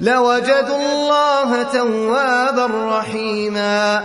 لوجدوا الله توابا رحيما.